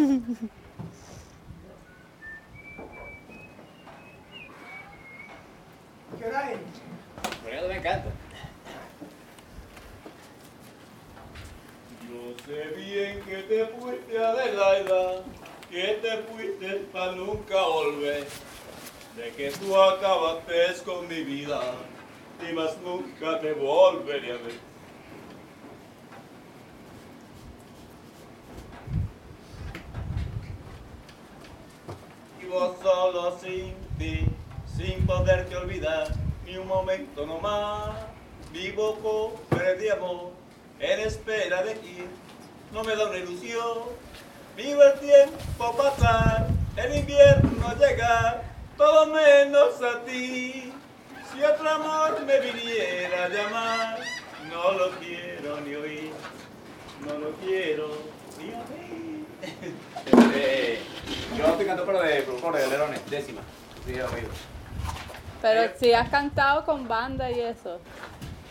¿Qué hora es? Bueno, me encanta. Yo sé bien que te fuiste Adelaida, que te fuiste para nunca volver, de que tú acabaste con mi vida y más nunca te volveré a ver. Vivo solo sin ti, sin poderte olvidar, ni un momento no más. Vivo pobre de amor, en espera de ti, no me da una ilusión. Vivo el tiempo pasar, el invierno llegar, todo menos a ti. Si otro amor me viniera a llamar, no lo quiero ni oír, no lo quiero ni oír. Yo estoy cantando pero de folclore de Lerones, décima. Sí, he oído. Pero si has cantado con banda y eso.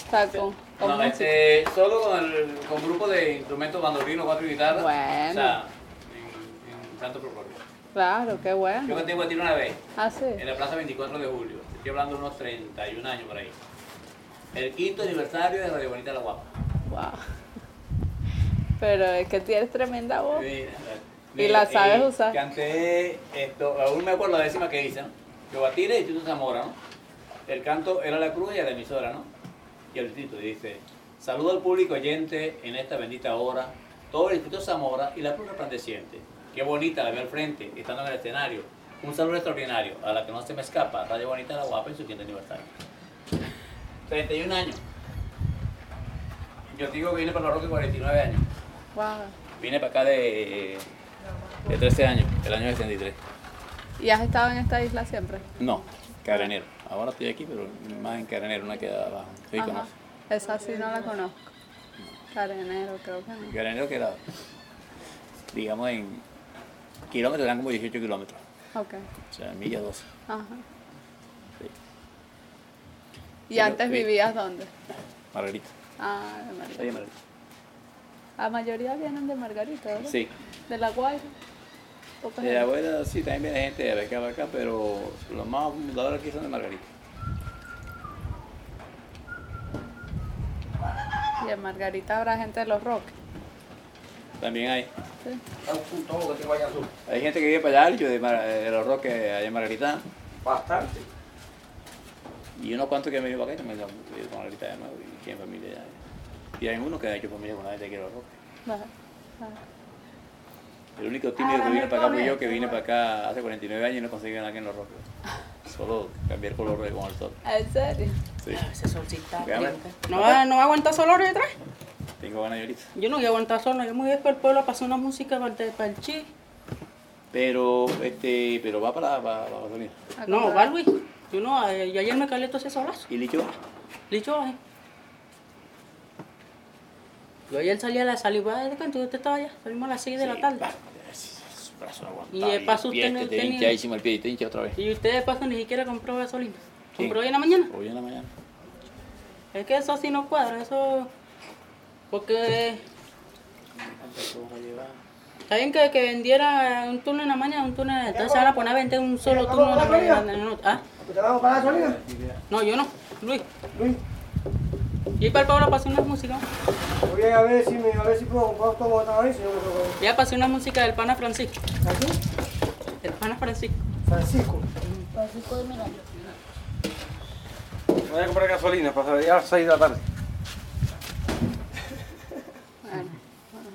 O sea, con, con No, música. este, solo con el con grupo de instrumentos bandolino, cuatro y guitarra. Bueno. O sea, en, en canto folclore. Claro, qué Yo bueno. canté en Guatire una vez, Ah, sí. en la plaza 24 de julio. Estoy hablando de unos 31 años por ahí. El quinto aniversario de Radio Bonita La Guapa. Wow. Pero es que tienes tremenda voz. Mira, ¿Y la sabes eh, usar? Canté esto, aún me acuerdo la décima que hice, ¿no? Yo Guatire y Instituto Zamora, ¿no? El canto era la cruz y a la emisora, ¿no? Y el distrito dice, saludo al público oyente en esta bendita hora, todo el Instituto Zamora y la cruz resplandeciente. Qué bonita la veo al frente, estando en el escenario. Un saludo extraordinario a la que no se me escapa, Radio Bonita La Guapa en su quinto aniversario. 31 años. Yo digo que vine para los Roques 49 años. Wow. Vine para acá de, de 13 años, el año 63. ¿Y has estado en esta isla siempre? No, Carenero. Ahora estoy aquí, pero más en Carenero, una queda abajo. Sí, Ajá. conoce. Esa sí no la conozco. Carenero, creo que no. Carenero queda, digamos, en kilómetros, eran como 18 kilómetros. Ok. O sea, millas 12. Ajá. Sí. ¿Y Pero, antes vivías dónde? Margarita. Ah, de Margarita. Oye, Margarita. La mayoría vienen de Margarita, ¿verdad? Sí. De La Guaira. De la abuela sí, también viene gente de acá para acá, pero los más fundadores aquí son de Margarita. Y en Margarita habrá gente de Los Roques. También hay. Sí. Todo que te vaya azul. Hay gente que vive para allá, yo de, Mar- de los Roques, allá en Margarita. Bastante. Y unos cuantos que me para acá, ido con Margarita de nuevo y tienen familia allá. Y hay unos que han hecho familia con la gente que quiere los Roques. Ajá. Ajá. El único tímido que vine para acá fui yo, que vine para acá hace 49 años y no conseguí nada aquí en los Roques. Solo cambiar color con el sol. ¿En serio? Sí. Ese solcito está. ¿No va, ¿No va a aguantar sol ahora detrás? Tengo ganas de ahorita. Yo no voy a aguantar sol, no. yo me voy a ir para el pueblo a pasar una música para el, para el chi. Pero, este, pero va para, para, para gasolina. ¿A No, va Luis. Yo no, eh, yo ayer me calé todo ese solazo. ¿Y licho? Licho, eh. Yo ayer salí a la salida de canto, usted estaba allá, salimos a las 6 de la tarde. Su brazo no aguanta. Y de paso usted no te tenía- el pie y te hincha otra vez. Y usted de paso ni siquiera compró gasolina. ¿Compró hoy en la mañana? Hoy en la mañana. Es que eso sí no cuadra, eso... Porque está bien que, que vendiera un turno en la mañana, un turno en la... Entonces se van a poner a vender un solo turno en la mañana. ¿Ah? ¿Te vamos para la gasolina? No, yo no. Luis. Luis, Y para el pueblo pasé una música. Voy a ver si me a ver si puedo comprar todo otra vez. si no me lo- Ya pasé una música del pana Francisco. ¿Aquí? El pana Francisco. Francisco. Francisco de Miranda. Voy a comprar gasolina para salir a las 6 de la tarde. Bueno, bueno,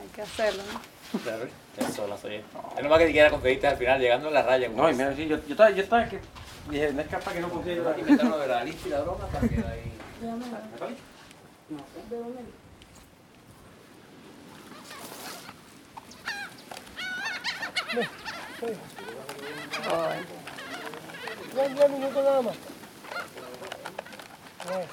hay que hacerlo, ¿no? Claro, eso la soy. Es nomás que quiera conseguiste al final, llegando a la raya. No, y mira, sí, yo, yo estaba, yo estaba que dije, no es capaz que no consiga Aquí inventaron lo de la lista y la broma para que ahí... のお弁をねね、はい。はい。何々ございます。はい。